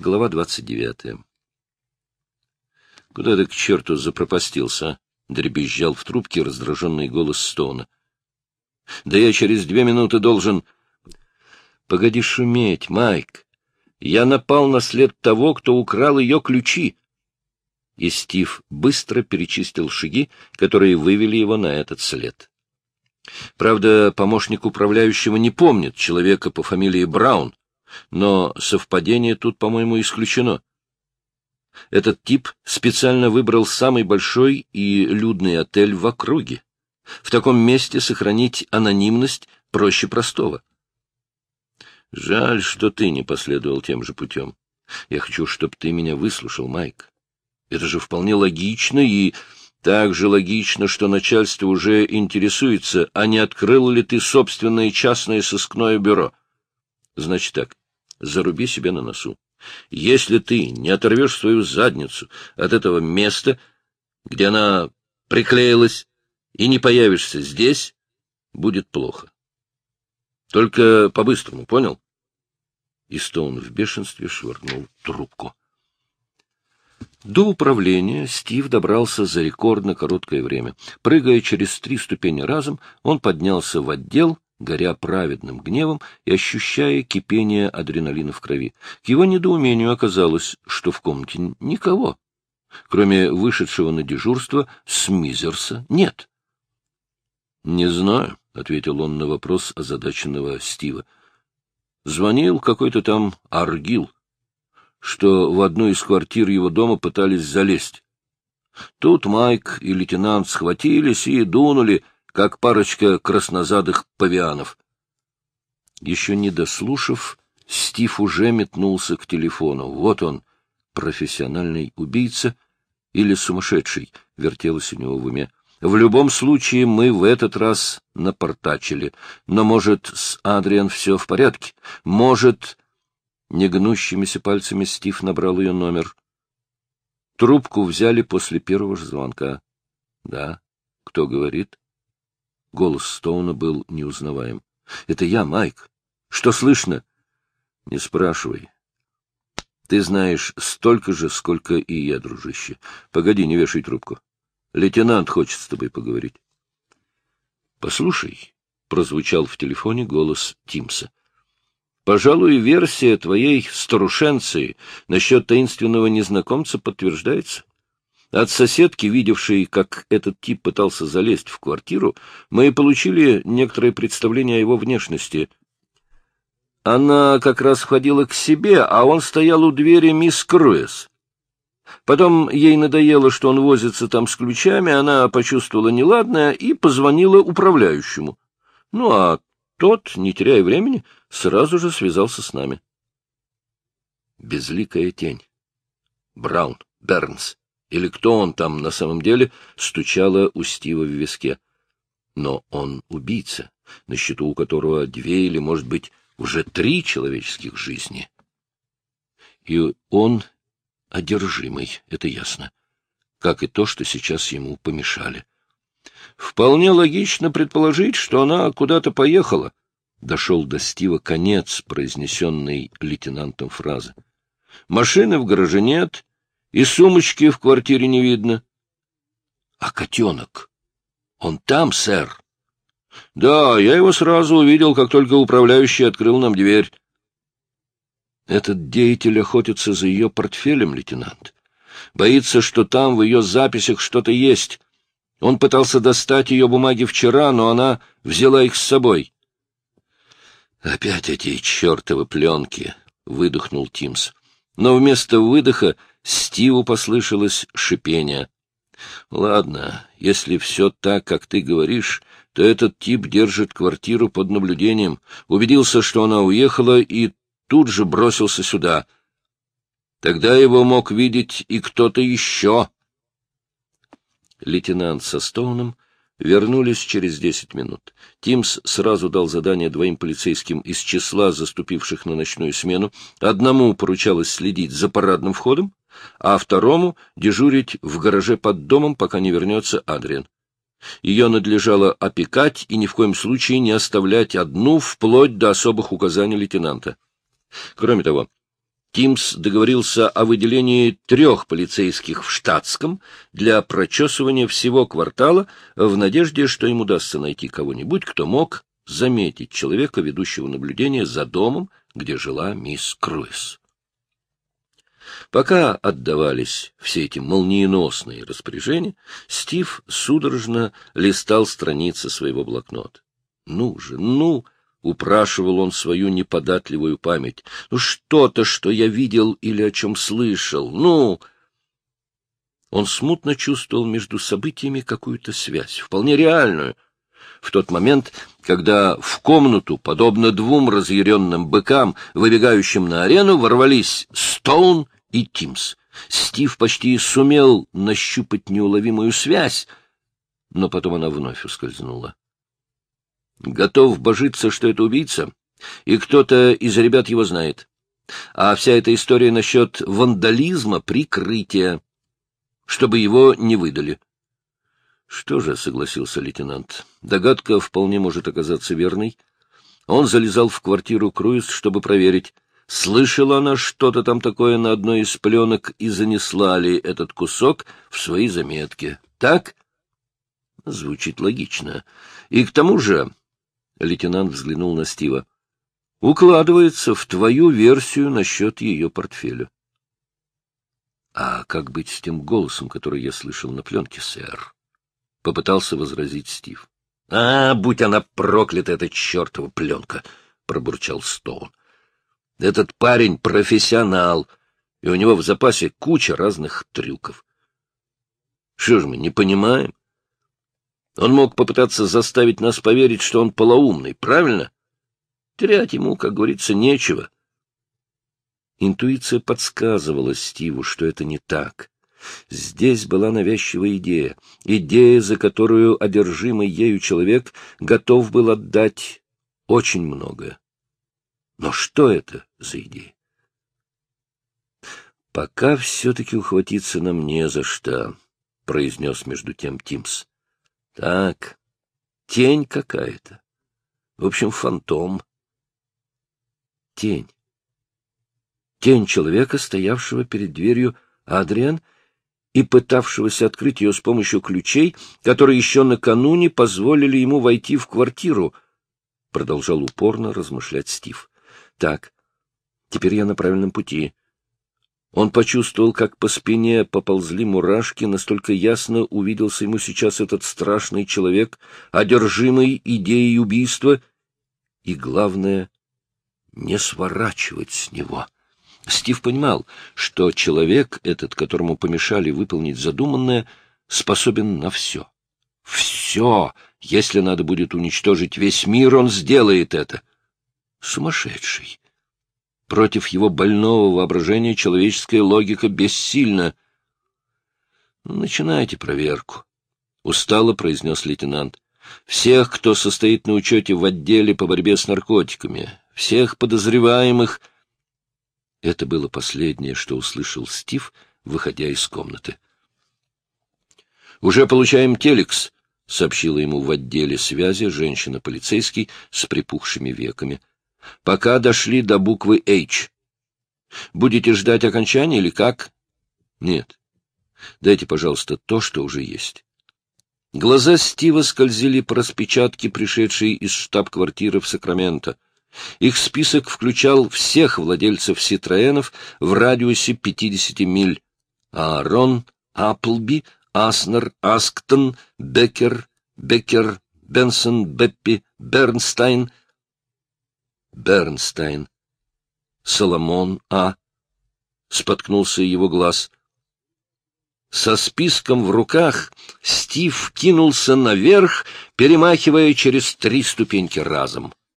Глава двадцать девятая. — Куда ты к черту запропастился? — дребезжал в трубке раздраженный голос Стоуна. — Да я через две минуты должен... — Погоди шуметь, Майк. Я напал на след того, кто украл ее ключи. И Стив быстро перечистил шаги, которые вывели его на этот след. Правда, помощник управляющего не помнит человека по фамилии Браун, но совпадение тут, по-моему, исключено. Этот тип специально выбрал самый большой и людный отель в округе. В таком месте сохранить анонимность проще простого. Жаль, что ты не последовал тем же путем. Я хочу, чтобы ты меня выслушал, Майк. Это же вполне логично и так же логично, что начальство уже интересуется, а не открыл ли ты собственное частное сыскное бюро. Значит так, заруби себе на носу. Если ты не оторвешь свою задницу от этого места, где она приклеилась, и не появишься здесь, будет плохо. Только по-быстрому, понял? И Стоун в бешенстве швырнул трубку. До управления Стив добрался за рекордно короткое время. Прыгая через три ступени разом, он поднялся в отдел, горя праведным гневом и ощущая кипение адреналина в крови. К его недоумению оказалось, что в комнате никого. Кроме вышедшего на дежурство Смизерса нет. — Не знаю, — ответил он на вопрос озадаченного Стива. — Звонил какой-то там Аргил, что в одну из квартир его дома пытались залезть. Тут Майк и лейтенант схватились и дунули, как парочка краснозадых павианов. Еще не дослушав, Стив уже метнулся к телефону. Вот он, профессиональный убийца или сумасшедший, вертелось у него в уме. В любом случае, мы в этот раз напортачили. Но, может, с Адриан все в порядке? Может... Негнущимися пальцами Стив набрал ее номер. Трубку взяли после первого же звонка. — Да. Кто говорит? Голос Стоуна был неузнаваем. — Это я, Майк. Что слышно? — Не спрашивай. Ты знаешь столько же, сколько и я, дружище. Погоди, не вешай трубку. Лейтенант хочет с тобой поговорить. — Послушай, — прозвучал в телефоне голос Тимса. — Пожалуй, версия твоей старушенции насчет таинственного незнакомца подтверждается. От соседки, видевшей, как этот тип пытался залезть в квартиру, мы получили некоторое представление о его внешности. Она как раз входила к себе, а он стоял у двери мисс Круэс. Потом ей надоело, что он возится там с ключами, она почувствовала неладное и позвонила управляющему. Ну, а тот, не теряя времени, сразу же связался с нами. Безликая тень. Браун, Бернс или кто он там на самом деле, стучала у Стива в виске. Но он убийца, на счету у которого две или, может быть, уже три человеческих жизни. И он одержимый, это ясно, как и то, что сейчас ему помешали. Вполне логично предположить, что она куда-то поехала. Дошел до Стива конец произнесенной лейтенантом фразы. Машины в гараже нет, и сумочки в квартире не видно. — А котенок? Он там, сэр? — Да, я его сразу увидел, как только управляющий открыл нам дверь. Этот деятель охотится за ее портфелем, лейтенант. Боится, что там в ее записях что-то есть. Он пытался достать ее бумаги вчера, но она взяла их с собой. — Опять эти чертовы пленки! — выдохнул Тимс. Но вместо выдоха Стиву послышалось шипение. — Ладно, если все так, как ты говоришь, то этот тип держит квартиру под наблюдением, убедился, что она уехала, и тут же бросился сюда. Тогда его мог видеть и кто-то еще. Лейтенант со Стоуном вернулись через десять минут. Тимс сразу дал задание двоим полицейским из числа заступивших на ночную смену. Одному поручалось следить за парадным входом, а второму — дежурить в гараже под домом, пока не вернется Адриан. Ее надлежало опекать и ни в коем случае не оставлять одну вплоть до особых указаний лейтенанта. Кроме того, Тимс договорился о выделении трех полицейских в штатском для прочесывания всего квартала в надежде, что им удастся найти кого-нибудь, кто мог заметить человека, ведущего наблюдение за домом, где жила мисс Круиз. Пока отдавались все эти молниеносные распоряжения, Стив судорожно листал страницы своего блокнота. «Ну же, ну!» — упрашивал он свою неподатливую память. «Ну что-то, что я видел или о чем слышал, ну!» Он смутно чувствовал между событиями какую-то связь, вполне реальную. В тот момент, когда в комнату, подобно двум разъяренным быкам, выбегающим на арену, ворвались Стоун и Тимс. Стив почти сумел нащупать неуловимую связь, но потом она вновь ускользнула. Готов божиться, что это убийца, и кто-то из ребят его знает. А вся эта история насчет вандализма — прикрытия, чтобы его не выдали. Что же, — согласился лейтенант, — догадка вполне может оказаться верной. Он залезал в квартиру Круиз, чтобы проверить, слышала она что-то там такое на одной из пленок и занесла ли этот кусок в свои заметки. Так? Звучит логично. И к тому же Лейтенант взглянул на Стива. — Укладывается в твою версию насчет ее портфеля. — А как быть с тем голосом, который я слышал на пленке, сэр? — попытался возразить Стив. — А, будь она проклята, эта чертова пленка! — пробурчал Стоун. — Этот парень профессионал, и у него в запасе куча разных трюков. Что ж мы, не понимаем? Он мог попытаться заставить нас поверить, что он полоумный, правильно? Терять ему, как говорится, нечего. Интуиция подсказывала Стиву, что это не так. Здесь была навязчивая идея, идея, за которую одержимый ею человек готов был отдать очень многое. Но что это за идея? «Пока все-таки ухватиться нам не за что», — произнес между тем Тимс. Так, тень какая-то. В общем, фантом. Тень. Тень человека, стоявшего перед дверью Адриан и пытавшегося открыть ее с помощью ключей, которые еще накануне позволили ему войти в квартиру, — продолжал упорно размышлять Стив. — Так, теперь я на правильном пути. Он почувствовал, как по спине поползли мурашки, настолько ясно увиделся ему сейчас этот страшный человек, одержимый идеей убийства, и, главное, не сворачивать с него. Стив понимал, что человек этот, которому помешали выполнить задуманное, способен на все. Все! Если надо будет уничтожить весь мир, он сделает это. Сумасшедший! Против его больного воображения человеческая логика бессильна. «Ну, — Начинайте проверку, — устало произнес лейтенант. — Всех, кто состоит на учете в отделе по борьбе с наркотиками, всех подозреваемых... Это было последнее, что услышал Стив, выходя из комнаты. — Уже получаем телекс, — сообщила ему в отделе связи женщина-полицейский с припухшими веками. — пока дошли до буквы H. Будете ждать окончания или как? Нет. Дайте, пожалуйста, то, что уже есть. Глаза Стива скользили по распечатке, пришедшей из штаб-квартиры в Сакраменто. Их список включал всех владельцев Ситроенов в радиусе 50 миль. Аарон, Апплби, Аснер, Асктон, Беккер, Беккер, Бенсон, Беппи, Бернстайн, Бернстайн. Соломон А. Споткнулся его глаз. Со списком в руках Стив кинулся наверх, перемахивая через три ступеньки разом.